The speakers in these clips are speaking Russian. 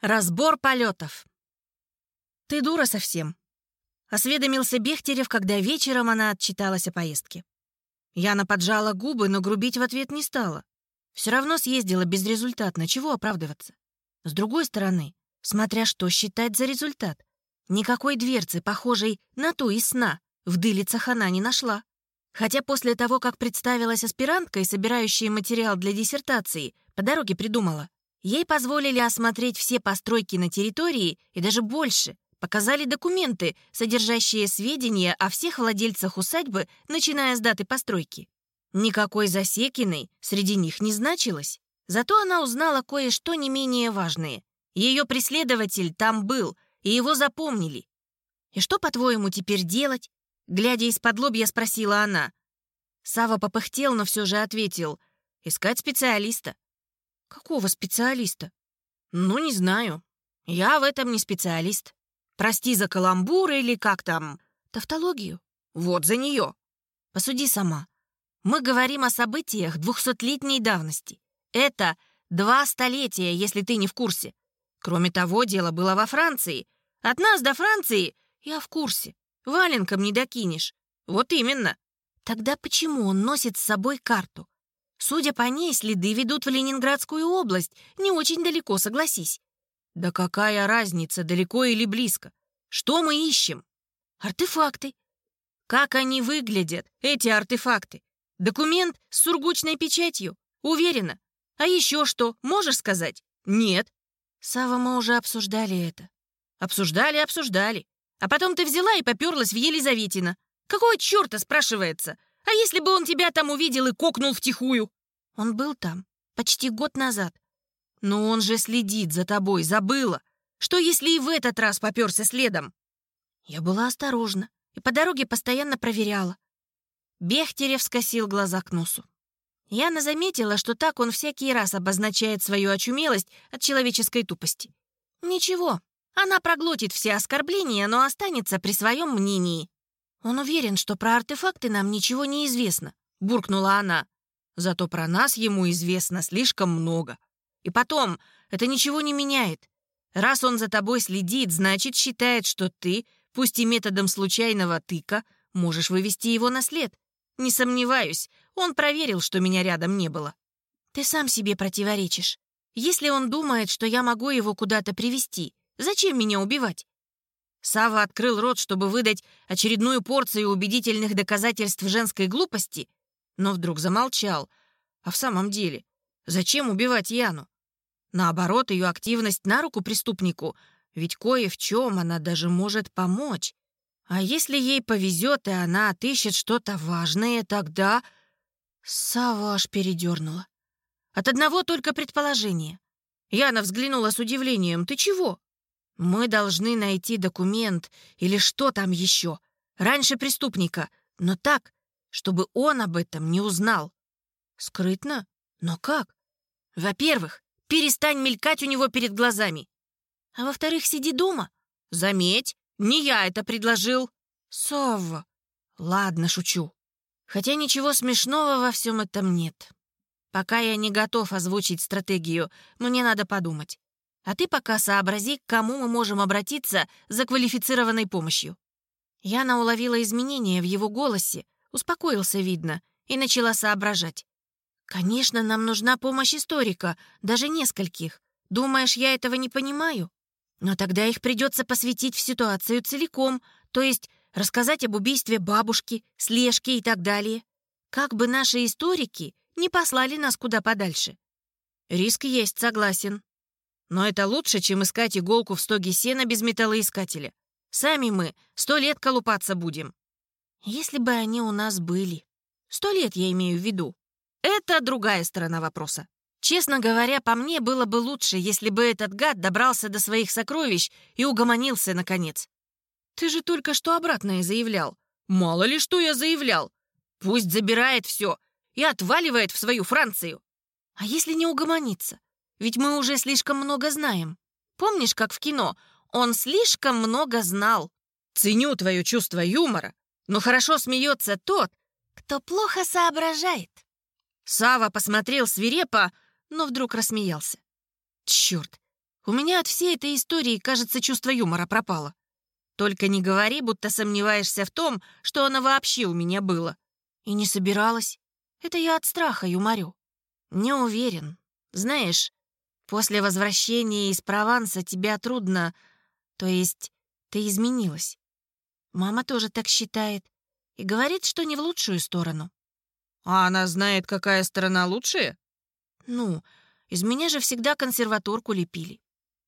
Разбор полетов. «Ты дура совсем», — осведомился Бехтерев, когда вечером она отчиталась о поездке. Яна поджала губы, но грубить в ответ не стала. Все равно съездила безрезультатно, чего оправдываться? С другой стороны, смотря что считать за результат, никакой дверцы, похожей на ту из сна, в дылицах она не нашла. Хотя после того, как представилась аспиранткой, собирающей материал для диссертации, по дороге придумала. Ей позволили осмотреть все постройки на территории и даже больше. Показали документы, содержащие сведения о всех владельцах усадьбы, начиная с даты постройки. Никакой Засекиной среди них не значилось. Зато она узнала кое-что не менее важное. Ее преследователь там был, и его запомнили. «И что, по-твоему, теперь делать?» Глядя из-под лобья, спросила она. Сава попыхтел, но все же ответил. «Искать специалиста». «Какого специалиста?» «Ну, не знаю. Я в этом не специалист. Прости за каламбур или как там. Тавтологию? Вот за нее. Посуди сама. Мы говорим о событиях двухсотлетней давности. Это два столетия, если ты не в курсе. Кроме того, дело было во Франции. От нас до Франции я в курсе. Валенком не докинешь. Вот именно. Тогда почему он носит с собой карту? Судя по ней, следы ведут в Ленинградскую область. Не очень далеко, согласись. Да какая разница, далеко или близко? Что мы ищем? Артефакты. Как они выглядят, эти артефакты? Документ с сургучной печатью? Уверена. А еще что, можешь сказать? Нет. Сава, мы уже обсуждали это. Обсуждали, обсуждали. А потом ты взяла и поперлась в Елизаветина. Какого черта, спрашивается? А если бы он тебя там увидел и кокнул втихую? Он был там почти год назад. Но он же следит за тобой, забыла. Что, если и в этот раз попёрся следом? Я была осторожна и по дороге постоянно проверяла. Бехтерев скосил глаза к носу. Яна заметила, что так он всякий раз обозначает свою очумелость от человеческой тупости. Ничего, она проглотит все оскорбления, но останется при своем мнении. «Он уверен, что про артефакты нам ничего не известно», — буркнула она. «Зато про нас ему известно слишком много. И потом, это ничего не меняет. Раз он за тобой следит, значит, считает, что ты, пусть и методом случайного тыка, можешь вывести его на след. Не сомневаюсь, он проверил, что меня рядом не было. Ты сам себе противоречишь. Если он думает, что я могу его куда-то привести, зачем меня убивать? Сава открыл рот, чтобы выдать очередную порцию убедительных доказательств женской глупости, но вдруг замолчал. А в самом деле, зачем убивать Яну? Наоборот, ее активность на руку преступнику, ведь кое в чем она даже может помочь. А если ей повезет, и она отыщет что-то важное, тогда... Сава аж передернула. От одного только предположения. Яна взглянула с удивлением. «Ты чего?» Мы должны найти документ или что там еще, раньше преступника, но так, чтобы он об этом не узнал. Скрытно? Но как? Во-первых, перестань мелькать у него перед глазами. А во-вторых, сиди дома. Заметь, не я это предложил. Сова. Ладно, шучу. Хотя ничего смешного во всем этом нет. Пока я не готов озвучить стратегию, мне надо подумать. А ты пока сообрази, к кому мы можем обратиться за квалифицированной помощью». Яна уловила изменения в его голосе, успокоился, видно, и начала соображать. «Конечно, нам нужна помощь историка, даже нескольких. Думаешь, я этого не понимаю? Но тогда их придется посвятить в ситуацию целиком, то есть рассказать об убийстве бабушки, слежке и так далее. Как бы наши историки не послали нас куда подальше. Риск есть, согласен. Но это лучше, чем искать иголку в стоге сена без металлоискателя. Сами мы сто лет колупаться будем. Если бы они у нас были. Сто лет я имею в виду. Это другая сторона вопроса. Честно говоря, по мне было бы лучше, если бы этот гад добрался до своих сокровищ и угомонился, наконец. Ты же только что обратное заявлял. Мало ли что я заявлял. Пусть забирает все и отваливает в свою Францию. А если не угомонится? Ведь мы уже слишком много знаем. Помнишь, как в кино? Он слишком много знал. Ценю твое чувство юмора, но хорошо смеется тот, кто плохо соображает. Сава посмотрел свирепо, но вдруг рассмеялся. Черт, У меня от всей этой истории, кажется, чувство юмора пропало. Только не говори, будто сомневаешься в том, что она вообще у меня было. И не собиралась. Это я от страха юморю. Не уверен. Знаешь, после возвращения из Прованса тебя трудно... То есть ты изменилась. Мама тоже так считает. И говорит, что не в лучшую сторону. А она знает, какая сторона лучшая? Ну, из меня же всегда консерваторку лепили.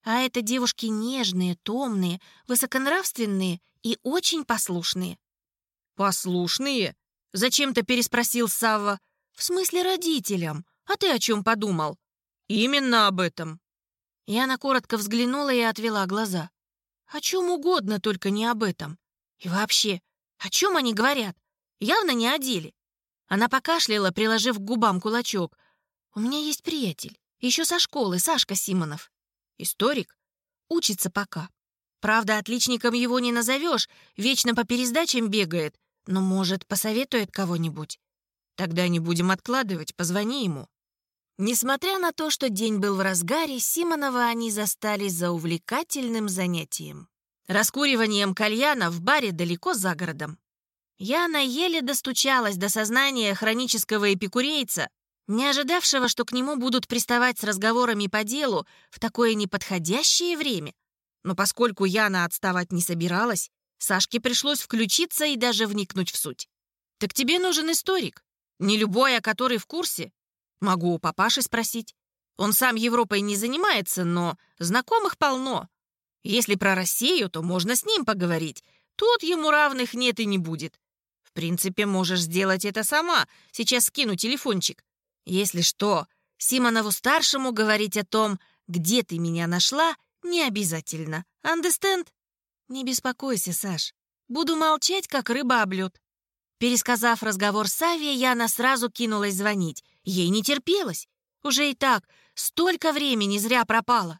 А это девушки нежные, томные, высоконравственные и очень послушные. «Послушные?» — зачем-то переспросил Савва. «В смысле родителям? А ты о чем подумал?» «Именно об этом». Яна коротко взглянула и отвела глаза. «О чем угодно, только не об этом. И вообще, о чем они говорят? Явно не о деле». Она покашляла, приложив к губам кулачок. «У меня есть приятель, еще со школы, Сашка Симонов. Историк. Учится пока. Правда, отличником его не назовешь, вечно по пересдачам бегает, но, может, посоветует кого-нибудь. Тогда не будем откладывать, позвони ему. Несмотря на то, что день был в разгаре, Симонова они застали за увлекательным занятием. Раскуриванием кальяна в баре далеко за городом. Яна еле достучалась до сознания хронического эпикурейца, не ожидавшего, что к нему будут приставать с разговорами по делу в такое неподходящее время. Но поскольку Яна отставать не собиралась, Сашке пришлось включиться и даже вникнуть в суть. «Так тебе нужен историк. Не любой, а который в курсе. Могу у папаши спросить. Он сам Европой не занимается, но знакомых полно. Если про Россию, то можно с ним поговорить. Тут ему равных нет и не будет. В принципе, можешь сделать это сама. Сейчас скину телефончик. Если что, Симонову-старшему говорить о том, где ты меня нашла, не обязательно. Understand? Не беспокойся, Саш. Буду молчать, как рыба об. Пересказав разговор с Ави, Яна сразу кинулась звонить. Ей не терпелось. Уже и так столько времени зря пропало.